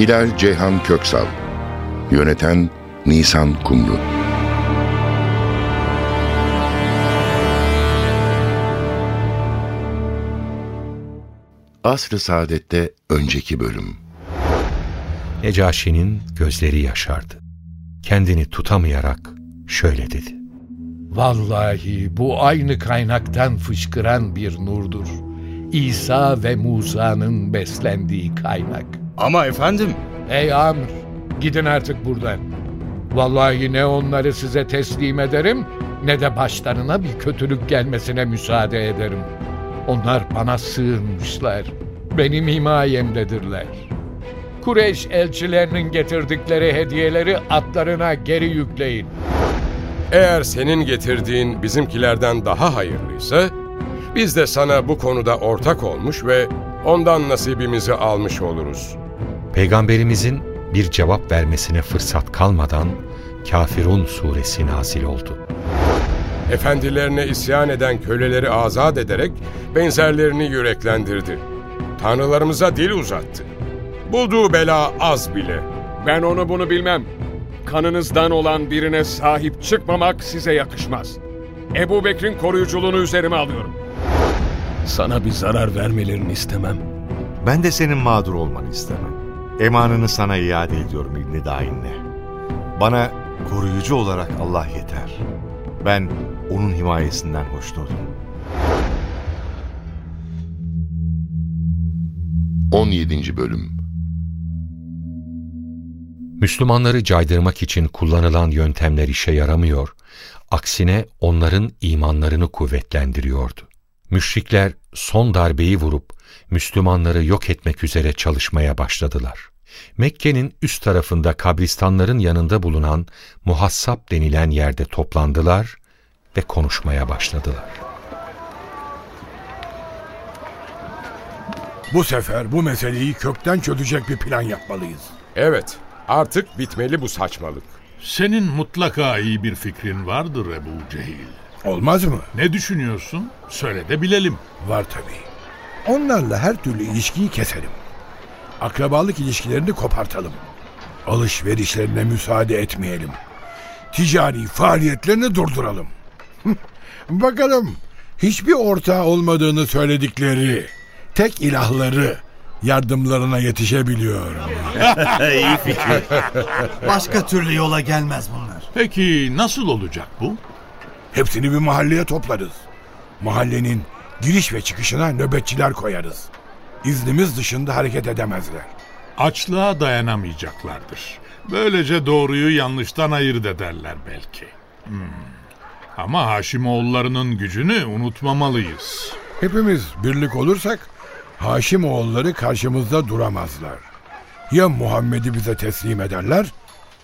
Hilal Ceyhan Köksal Yöneten Nisan Kumru Asr-ı Saadet'te önceki bölüm Necaşi'nin gözleri yaşardı. Kendini tutamayarak şöyle dedi. Vallahi bu aynı kaynaktan fışkıran bir nurdur. İsa ve Musa'nın beslendiği kaynak. Ama efendim Ey Amr, gidin artık buradan. Vallahi ne onları size teslim ederim, ne de başlarına bir kötülük gelmesine müsaade ederim. Onlar bana sığınmışlar. Benim himayemdedirler. Kureyş elçilerinin getirdikleri hediyeleri atlarına geri yükleyin. Eğer senin getirdiğin bizimkilerden daha hayırlıysa, biz de sana bu konuda ortak olmuş ve ondan nasibimizi almış oluruz. Peygamberimizin bir cevap vermesine fırsat kalmadan Kafirun suresi nazil oldu. Efendilerine isyan eden köleleri azat ederek benzerlerini yüreklendirdi. Tanrılarımıza dil uzattı. Bulduğu bela az bile. Ben onu bunu bilmem. Kanınızdan olan birine sahip çıkmamak size yakışmaz. Ebu Bekir'in koruyuculuğunu üzerime alıyorum. Sana bir zarar vermelerini istemem. Ben de senin mağdur olmanı istemem. Emanını sana iade ediyorum İbni Dain'le. Bana koruyucu olarak Allah yeter. Ben onun himayesinden hoşnutum. 17. Bölüm Müslümanları caydırmak için kullanılan yöntemler işe yaramıyor, aksine onların imanlarını kuvvetlendiriyordu. Müşrikler son darbeyi vurup Müslümanları yok etmek üzere çalışmaya başladılar. Mekke'nin üst tarafında kabristanların yanında bulunan muhassap denilen yerde toplandılar ve konuşmaya başladılar. Bu sefer bu meseleyi kökten çözecek bir plan yapmalıyız. Evet, artık bitmeli bu saçmalık. Senin mutlaka iyi bir fikrin vardır Ebu Cehil. Olmaz mı? Ne düşünüyorsun? Söyle de bilelim. Var tabii. Onlarla her türlü ilişkiyi keselim. Akrabalık ilişkilerini kopartalım. Alışverişlerine müsaade etmeyelim. Ticari faaliyetlerini durduralım. Bakalım hiçbir ortağı olmadığını söyledikleri tek ilahları yardımlarına yetişebiliyor. iyi fikir. Başka türlü yola gelmez bunlar. Peki nasıl olacak bu? Hepsini bir mahalleye toplarız. Mahallenin giriş ve çıkışına nöbetçiler koyarız. İznimiz dışında hareket edemezler. Açlığa dayanamayacaklardır. Böylece doğruyu yanlıştan ayırt ederler belki. Hmm. Ama Haşimoğullarının gücünü unutmamalıyız. Hepimiz birlik olursak Haşim oğulları karşımızda duramazlar. Ya Muhammed'i bize teslim ederler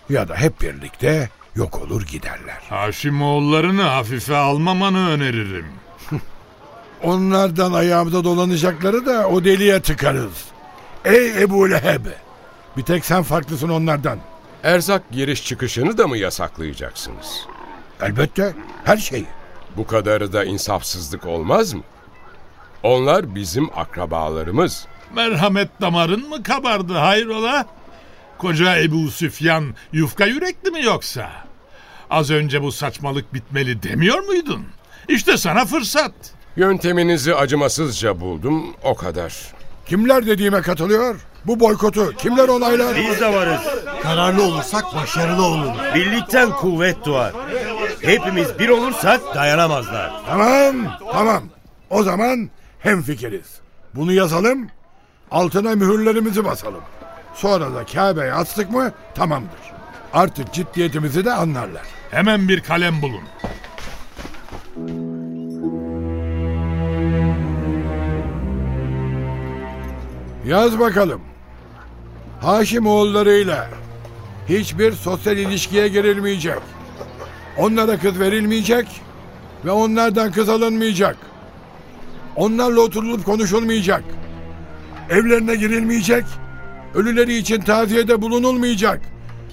ya da hep birlikte yok olur giderler. Haşimoğullarını hafife almamanı öneririm. Onlardan ayağımıza dolanacakları da o deliğe tıkarız. Ey Ebu Leheb! Bir tek sen farklısın onlardan. Erzak giriş çıkışını da mı yasaklayacaksınız? Elbette her şeyi. Bu kadarı da insafsızlık olmaz mı? Onlar bizim akrabalarımız. Merhamet damarın mı kabardı hayrola? Koca Ebu Süfyan yufka yürekli mi yoksa? Az önce bu saçmalık bitmeli demiyor muydun? İşte sana fırsat. Yönteminizi acımasızca buldum, o kadar. Kimler dediğime katılıyor? Bu boykotu kimler onaylar? Biz de varız. Kararlı olursak başarılı oluruz. Birlikten kuvvet doğar. Hepimiz bir olursak dayanamazlar. Tamam, tamam. O zaman hemfikiriz. Bunu yazalım, altına mühürlerimizi basalım. Sonra da Kabe'ye astık mı tamamdır. Artık ciddiyetimizi de anlarlar. Hemen bir kalem bulun. Yaz bakalım. Haşim oğullarıyla hiçbir sosyal ilişkiye girilmeyecek. Onlara kız verilmeyecek ve onlardan kız alınmayacak. Onlarla oturulup konuşulmayacak. Evlerine girilmeyecek. Ölüleri için taziyede bulunulmayacak.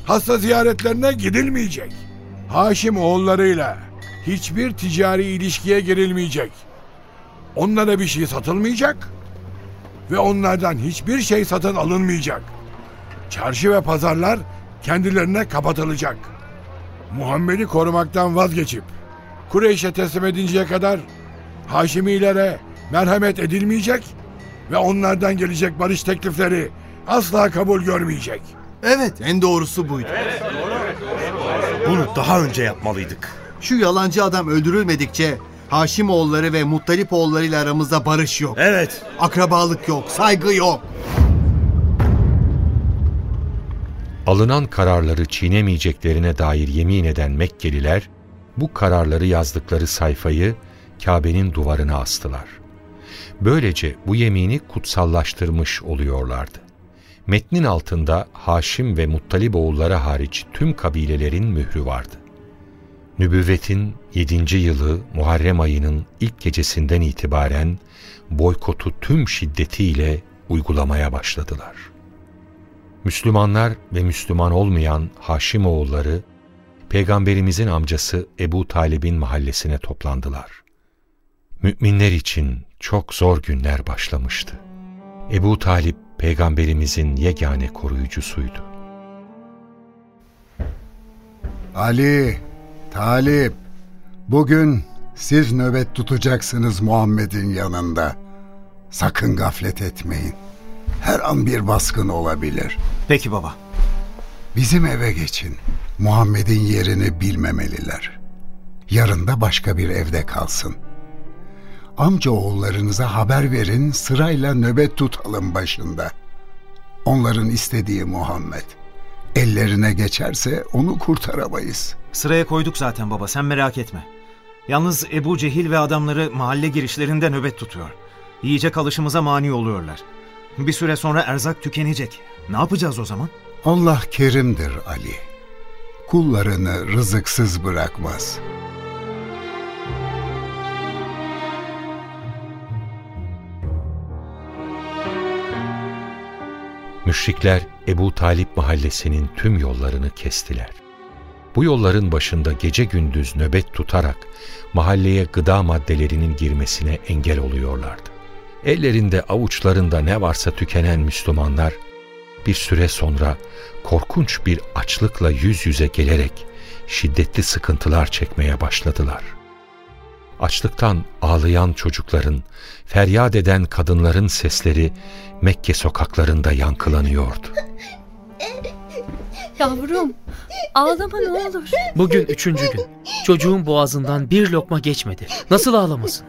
Hasta ziyaretlerine gidilmeyecek. Haşim oğullarıyla hiçbir ticari ilişkiye girilmeyecek. Onlara bir şey satılmayacak ve onlardan hiçbir şey satın alınmayacak. Çarşı ve pazarlar kendilerine kapatılacak. Muhammed'i korumaktan vazgeçip Kureyş'e teslim edinceye kadar Haşimilere merhamet edilmeyecek ve onlardan gelecek barış teklifleri asla kabul görmeyecek. Evet, en doğrusu buydu. Bunu daha önce yapmalıydık. Şu yalancı adam öldürülmedikçe Haşimoğulları ve Muttalipoğulları ile aramızda barış yok. Evet. Akrabalık yok, saygı yok. Alınan kararları çiğnemeyeceklerine dair yemin eden Mekkeliler, bu kararları yazdıkları sayfayı Kabe'nin duvarına astılar. Böylece bu yemini kutsallaştırmış oluyorlardı. Metnin altında Haşim ve Muttalib oğulları hariç tüm kabilelerin mührü vardı. Nübüvvetin 7. yılı Muharrem ayının ilk gecesinden itibaren boykotu tüm şiddetiyle uygulamaya başladılar. Müslümanlar ve Müslüman olmayan Haşim oğulları, Peygamberimizin amcası Ebu Talib'in mahallesine toplandılar. Müminler için çok zor günler başlamıştı. Ebu Talip, Peygamberimizin yegane koruyucusuydu. Ali, Talip, bugün siz nöbet tutacaksınız Muhammed'in yanında. Sakın gaflet etmeyin. Her an bir baskın olabilir. Peki baba. Bizim eve geçin. Muhammed'in yerini bilmemeliler. Yarın da başka bir evde kalsın. Amca oğullarınıza haber verin sırayla nöbet tutalım başında. Onların istediği Muhammed. Ellerine geçerse onu kurtaramayız. Sıraya koyduk zaten baba sen merak etme. Yalnız Ebu Cehil ve adamları mahalle girişlerinde nöbet tutuyor. Yiyecek alışımıza mani oluyorlar. Bir süre sonra erzak tükenecek. Ne yapacağız o zaman? Allah kerimdir Ali. Kullarını rızıksız bırakmaz. Müşrikler Ebu Talip mahallesinin tüm yollarını kestiler. Bu yolların başında gece gündüz nöbet tutarak mahalleye gıda maddelerinin girmesine engel oluyorlardı. Ellerinde avuçlarında ne varsa tükenen Müslümanlar bir süre sonra korkunç bir açlıkla yüz yüze gelerek şiddetli sıkıntılar çekmeye başladılar. Açlıktan ağlayan çocukların, feryat eden kadınların sesleri Mekke sokaklarında yankılanıyordu. Yavrum, ağlama ne olur. Bugün üçüncü gün. Çocuğun boğazından bir lokma geçmedi. Nasıl ağlamasın?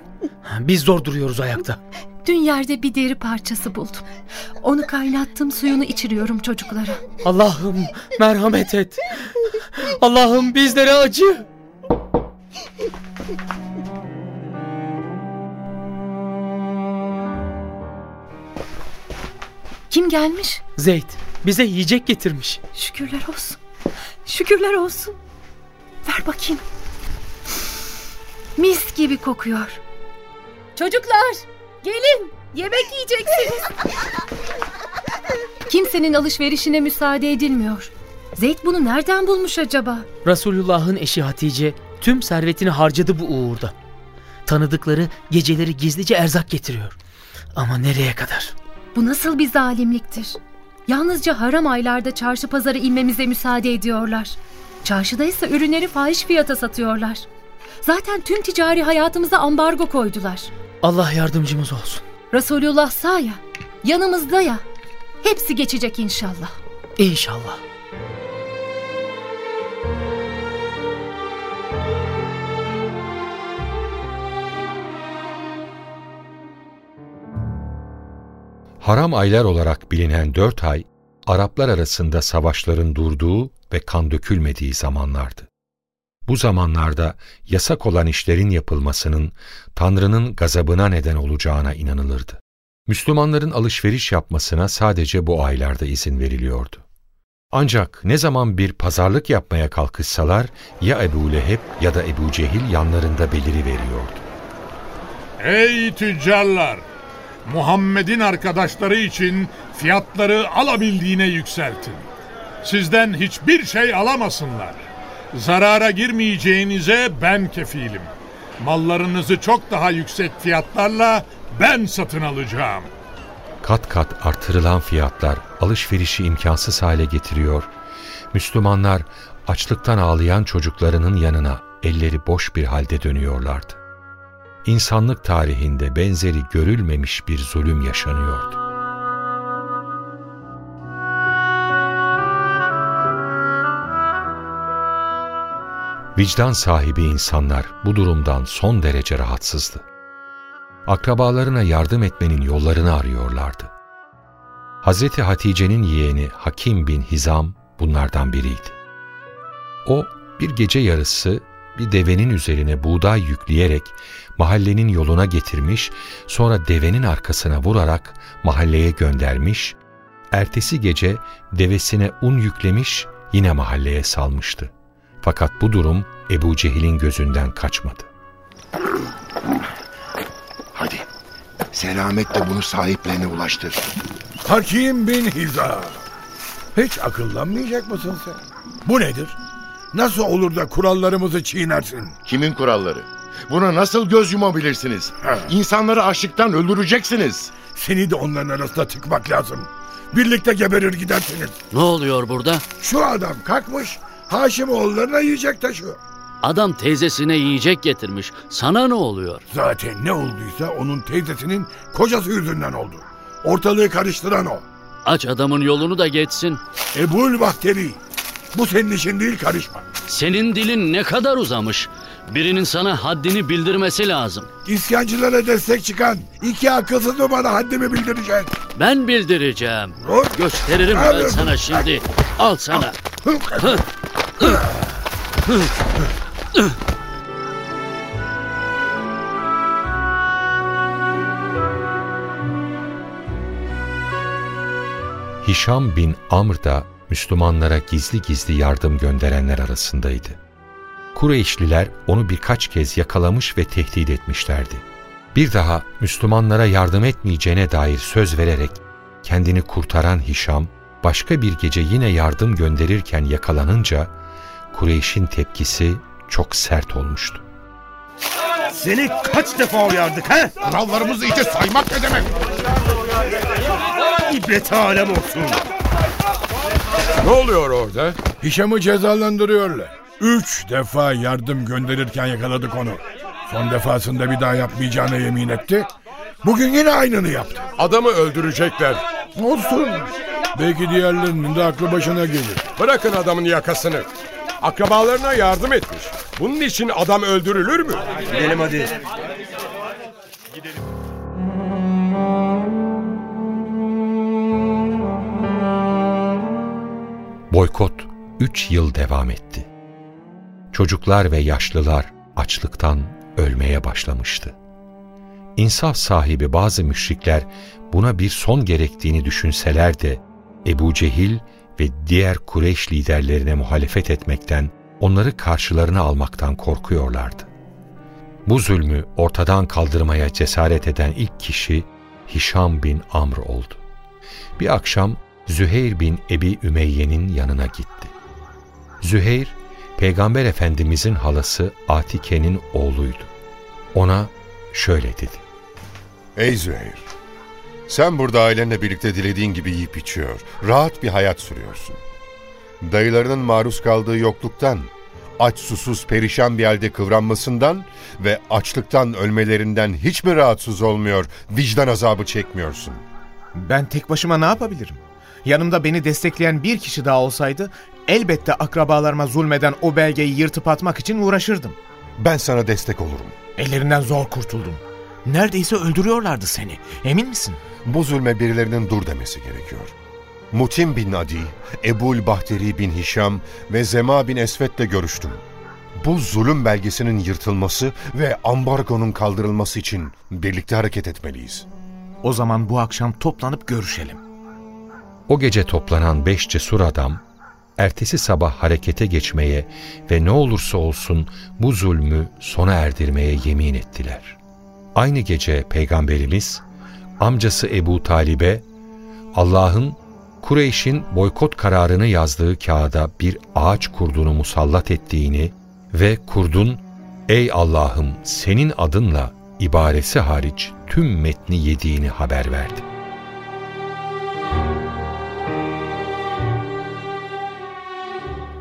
Biz zor duruyoruz ayakta. Dün yerde bir deri parçası buldum. Onu kaynattım suyunu içiriyorum çocuklara. Allah'ım merhamet et. Allah'ım bizlere acı. Kim gelmiş? Zeyd bize yiyecek getirmiş. Şükürler olsun. Şükürler olsun. Ver bakayım. Mis gibi kokuyor. Çocuklar gelin yemek yiyeceksiniz. Kimsenin alışverişine müsaade edilmiyor. Zeyd bunu nereden bulmuş acaba? Resulullah'ın eşi Hatice tüm servetini harcadı bu uğurda. Tanıdıkları geceleri gizlice erzak getiriyor. Ama nereye kadar? Bu nasıl bir zalimliktir? Yalnızca haram aylarda çarşı pazara inmemize müsaade ediyorlar. Çarşıda ise ürünleri fahiş fiyata satıyorlar. Zaten tüm ticari hayatımıza ambargo koydular. Allah yardımcımız olsun. Resulullah sağ ya, yanımızda ya. Hepsi geçecek inşallah. İnşallah. Haram aylar olarak bilinen dört ay, Araplar arasında savaşların durduğu ve kan dökülmediği zamanlardı. Bu zamanlarda yasak olan işlerin yapılmasının Tanrı'nın gazabına neden olacağına inanılırdı. Müslümanların alışveriş yapmasına sadece bu aylarda izin veriliyordu. Ancak ne zaman bir pazarlık yapmaya kalkışsalar ya Ebu Leheb ya da Ebu Cehil yanlarında beliri veriyordu. Ey tüccarlar! Muhammed'in arkadaşları için fiyatları alabildiğine yükseltin. Sizden hiçbir şey alamasınlar. Zarara girmeyeceğinize ben kefilim. Mallarınızı çok daha yüksek fiyatlarla ben satın alacağım. Kat kat artırılan fiyatlar alışverişi imkansız hale getiriyor. Müslümanlar açlıktan ağlayan çocuklarının yanına elleri boş bir halde dönüyorlardı. İnsanlık tarihinde benzeri görülmemiş bir zulüm yaşanıyordu. Vicdan sahibi insanlar bu durumdan son derece rahatsızdı. Akrabalarına yardım etmenin yollarını arıyorlardı. Hazreti Hatice'nin yeğeni Hakim bin Hizam bunlardan biriydi. O bir gece yarısı bir devenin üzerine buğday yükleyerek mahallenin yoluna getirmiş, sonra devenin arkasına vurarak mahalleye göndermiş, ertesi gece devesine un yüklemiş, yine mahalleye salmıştı. Fakat bu durum Ebu Cehil'in gözünden kaçmadı. Hadi selametle bunu sahiplerine ulaştır. Hakim bin Hiza. Hiç akıllanmayacak mısın sen? Bu nedir? Nasıl olur da kurallarımızı çiğnersin? Kimin kuralları? Buna nasıl göz yumabilirsiniz? İnsanları açlıktan öldüreceksiniz. Seni de onların arasında tıkmak lazım. Birlikte geberir gidersiniz. Ne oluyor burada? Şu adam kalkmış Haşimoğullarına yiyecek taşıyor. Adam teyzesine yiyecek getirmiş. Sana ne oluyor? Zaten ne olduysa onun teyzesinin kocası yüzünden oldu. Ortalığı karıştıran o. Aç adamın yolunu da geçsin. Ebul Bahteri. Bu senin işin değil karışma. Senin dilin ne kadar uzamış. Birinin sana haddini bildirmesi lazım. İsyancılara destek çıkan iki akılsız mı bana haddimi bildirecek? Ben bildireceğim. Dur. Gösteririm Abi. ben sana şimdi. Al sana. Hişam bin Amr da Müslümanlara gizli gizli yardım gönderenler arasındaydı. Kureyşliler onu birkaç kez yakalamış ve tehdit etmişlerdi. Bir daha Müslümanlara yardım etmeyeceğine dair söz vererek kendini kurtaran Hişam, başka bir gece yine yardım gönderirken yakalanınca Kureyş'in tepkisi çok sert olmuştu. Seni kaç defa uyardık ha? Kurallarımızı iyice saymak ne demek? İbret alem olsun. Ne oluyor orada? Hişam'ı cezalandırıyorlar. Üç defa yardım gönderirken yakaladık onu. Son defasında bir daha yapmayacağına yemin etti. Bugün yine aynını yaptı. Adamı öldürecekler. Olsun. Belki diğerlerinin de aklı başına gelir. Bırakın adamın yakasını. Akrabalarına yardım etmiş. Bunun için adam öldürülür mü? Gidelim hadi. Boykot üç yıl devam etti. Çocuklar ve yaşlılar açlıktan ölmeye başlamıştı. İnsaf sahibi bazı müşrikler buna bir son gerektiğini düşünseler de Ebu Cehil ve diğer Kureyş liderlerine muhalefet etmekten, onları karşılarına almaktan korkuyorlardı. Bu zulmü ortadan kaldırmaya cesaret eden ilk kişi Hişam bin Amr oldu. Bir akşam Züheyr bin Ebi Ümeyye'nin yanına gitti. Züheyr, Peygamber Efendimizin halası Atike'nin oğluydu. Ona şöyle dedi. Ey Züheyr! Sen burada ailenle birlikte dilediğin gibi yiyip içiyor, rahat bir hayat sürüyorsun. Dayılarının maruz kaldığı yokluktan, aç susuz perişan bir halde kıvranmasından ve açlıktan ölmelerinden hiç mi rahatsız olmuyor, vicdan azabı çekmiyorsun? Ben tek başıma ne yapabilirim? Yanımda beni destekleyen bir kişi daha olsaydı elbette akrabalarıma zulmeden o belgeyi yırtıp atmak için uğraşırdım. Ben sana destek olurum. Ellerinden zor kurtuldum. Neredeyse öldürüyorlardı seni. Emin misin? Bu zulme birilerinin dur demesi gerekiyor. Mutim bin Adi, Ebul Bahteri bin Hişam ve Zema bin Esvet'le görüştüm. Bu zulüm belgesinin yırtılması ve ambargonun kaldırılması için birlikte hareket etmeliyiz. O zaman bu akşam toplanıp görüşelim. O gece toplanan beş cesur adam, ertesi sabah harekete geçmeye ve ne olursa olsun bu zulmü sona erdirmeye yemin ettiler. Aynı gece Peygamberimiz, amcası Ebu Talib'e, Allah'ın Kureyş'in boykot kararını yazdığı kağıda bir ağaç kurdunu musallat ettiğini ve kurdun, ''Ey Allah'ım senin adınla ibaresi hariç tüm metni yediğini haber verdi.